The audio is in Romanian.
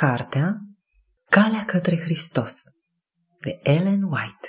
cartea Calea către Hristos de Ellen White.